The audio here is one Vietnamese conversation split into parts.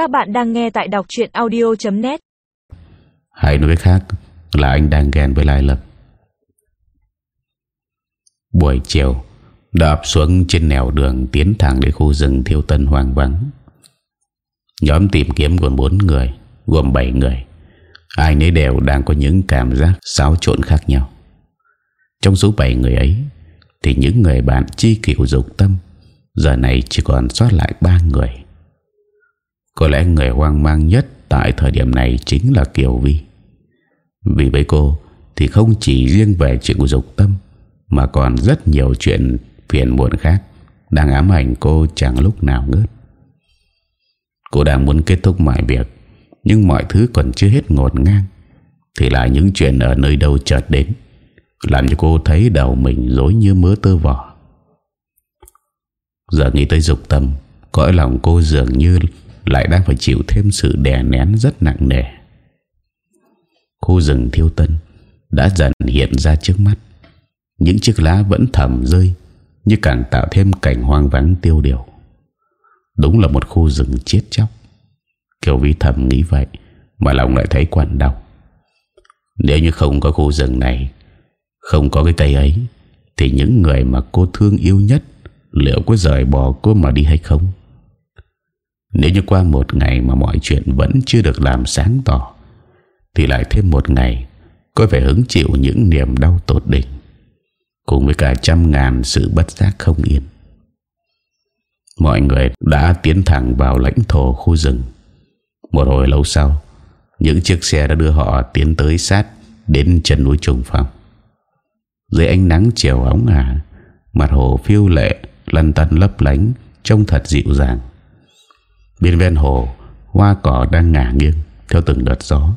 Các bạn đang nghe tại đọc chuyện audio.net Hay nói khác, là anh đang ghen với Lai Lập. Buổi chiều, Đạp xuống trên nẻo đường Tiến thẳng đến khu rừng thiêu tân hoang vắng. Nhóm tìm kiếm gồm 4 người, Gồm 7 người. Ai nấy đều đang có những cảm giác xáo trộn khác nhau. Trong số 7 người ấy, Thì những người bạn chi kiểu dục tâm, Giờ này chỉ còn sót lại ba người. Có lẽ người hoang mang nhất Tại thời điểm này chính là Kiều Vi. Vì với cô Thì không chỉ riêng về chuyện của dục tâm, Mà còn rất nhiều chuyện phiền muộn khác Đang ám ảnh cô chẳng lúc nào ngớt. Cô đang muốn kết thúc mọi việc, Nhưng mọi thứ còn chưa hết ngột ngang, Thì lại những chuyện ở nơi đâu chợt đến, Làm cho cô thấy đầu mình dối như mớ tơ vỏ Giờ nghĩ tới dục tâm, Cõi lòng cô dường như lại đang phải chịu thêm sự đè nén rất nặng nề. Khu rừng thiêu tân Đã dần hiện ra trước mắt. Những chiếc lá vẫn thầm rơi Như càng tạo thêm cảnh hoang vắng tiêu điều. Đúng là một khu rừng chết chóc. Kiều Vi thầm nghĩ vậy Mà lòng lại thấy quặn đau. Nếu như không có khu rừng này, Không có cái cây ấy, Thì những người mà cô thương yêu nhất Liệu có rời bỏ cô mà đi hay không? Nếu như qua một ngày Mà mọi chuyện vẫn chưa được làm sáng tỏ, Thì lại thêm một ngày Cô phải hứng chịu những niềm đau tột đỉnh, Cùng với cả trăm ngàn sự bất giác không yên. Mọi người đã tiến thẳng vào lãnh thổ khu rừng. Một hồi lâu sau, Những chiếc xe đã đưa họ tiến tới sát Đến chân núi trùng phong. Dưới ánh nắng chiều óng ả, Mặt hồ phiêu lệ, lăn tăn lấp lánh, trông thật dịu dàng bên ven hồ, hoa cỏ đang ngả nghiêng theo từng đợt gió,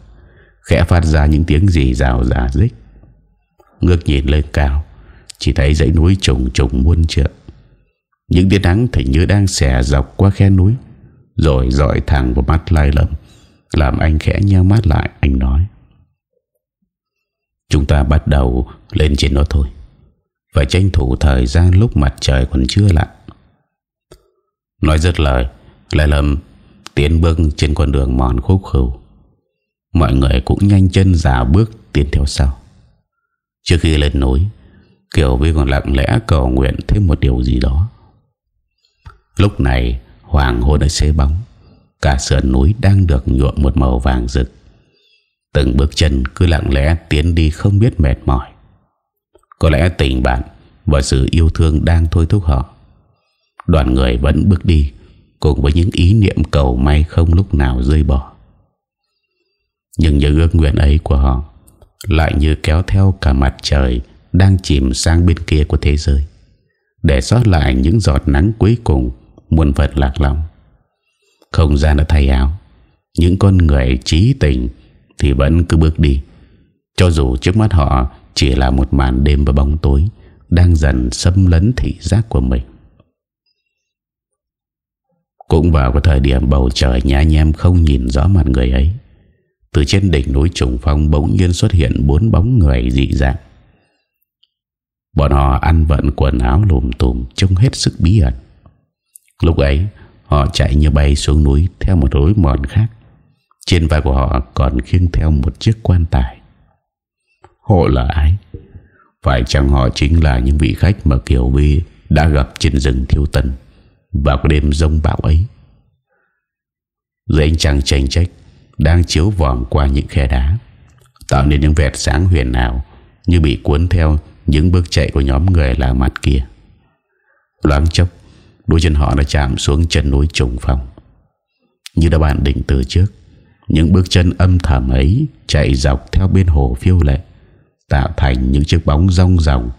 khẽ phát ra những tiếng gì rào rà rích. Ngước nhìn lên cao, chỉ thấy dãy núi trùng trùng muôn trượng. Những tia nắng thì như đang xẻ dọc qua khe núi, rồi dọi thẳng vào mắt lai lầm, làm anh khẽ nheo mắt lại, anh nói. Chúng ta bắt đầu lên trên nó thôi, phải tranh thủ thời gian lúc mặt trời còn chưa lặn. Nói rất lời lại lầm tiến bước trên con đường mòn khúc khửu Mọi người cũng nhanh chân giả bước tiến theo sau. Trước khi lên núi, Kiều Vi còn lặng lẽ cầu nguyện thêm một điều gì đó. Lúc này, Hoàng hôn đã xế bóng. Cả sườn núi đang được nhuộm một màu vàng rực. Từng bước chân cứ lặng lẽ tiến đi không biết mệt mỏi. Có lẽ tình bạn Và sự yêu thương đang thôi thúc họ. Đoàn người vẫn bước đi Cùng với những ý niệm cầu may không lúc nào rơi bỏ Nhưng những ước nguyện ấy của họ Lại như kéo theo cả mặt trời Đang chìm sang bên kia của thế giới, Để sót lại những giọt nắng cuối cùng, Muôn vật lạc lòng Không gian đã thay áo, Những con người trí tình Thì vẫn cứ bước đi, Cho dù trước mắt họ chỉ là một màn đêm và bóng tối đang dần xâm lấn thị giác của mình. Cũng vào cái thời điểm bầu trời nhá nhem không nhìn rõ mặt người ấy, từ trên đỉnh núi trùng phong bỗng nhiên xuất hiện bốn bóng người dị dạng. Bọn họ ăn vận quần áo lùm tùm trông hết sức bí ẩn. Lúc ấy, họ chạy như bay xuống núi theo một lối mòn khác. Trên vai của họ còn khiêng theo một chiếc quan tài. Họ là ai Phải chăng họ chính là những vị khách Mà Kiều Vi đã gặp trên rừng thiêu tân vào cái đêm rông bão ấy. Dưới ánh trăng tranh trách Đang chiếu vòng qua những khe đá, Tạo nên những vẹt sáng huyền ảo Như bị cuốn theo Những bước chạy của nhóm người lạ mặt kia. Loáng chốc, Đôi chân họ đã chạm xuống chân núi trùng phòng Như đã bạn định từ trước, Những bước chân âm thầm ấy Chạy dọc theo bên hồ phiêu lệ, tạo thành những chiếc bóng rong ròng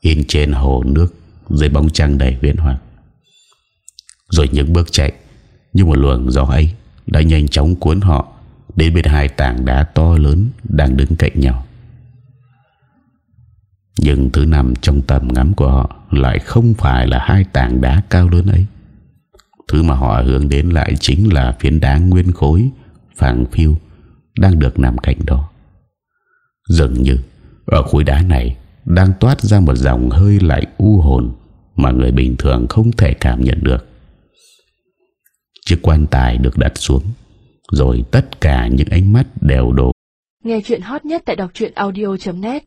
in trên hồ nước dưới bóng trăng đầy huyễn hoặc rồi những bước chạy. Như một luồng gió ấy đã nhanh chóng cuốn họ đến bên hai tảng đá to lớn đang đứng cạnh nhau. Nhưng thứ nằm trong tầm ngắm của họ lại không phải là hai tảng đá cao lớn ấy. Thứ mà họ hướng đến lại chính là phiến đá nguyên khối, phẳng phiu, đang được nằm cạnh đó. Dường như ở khối đá này đang toát ra một dòng hơi lạnh u hồn mà người bình thường không thể cảm nhận được. Chiếc quan tài được đặt xuống, Rồi tất cả những ánh mắt đều đổ. Nghe chuyện hot nhất tại đọc audio.net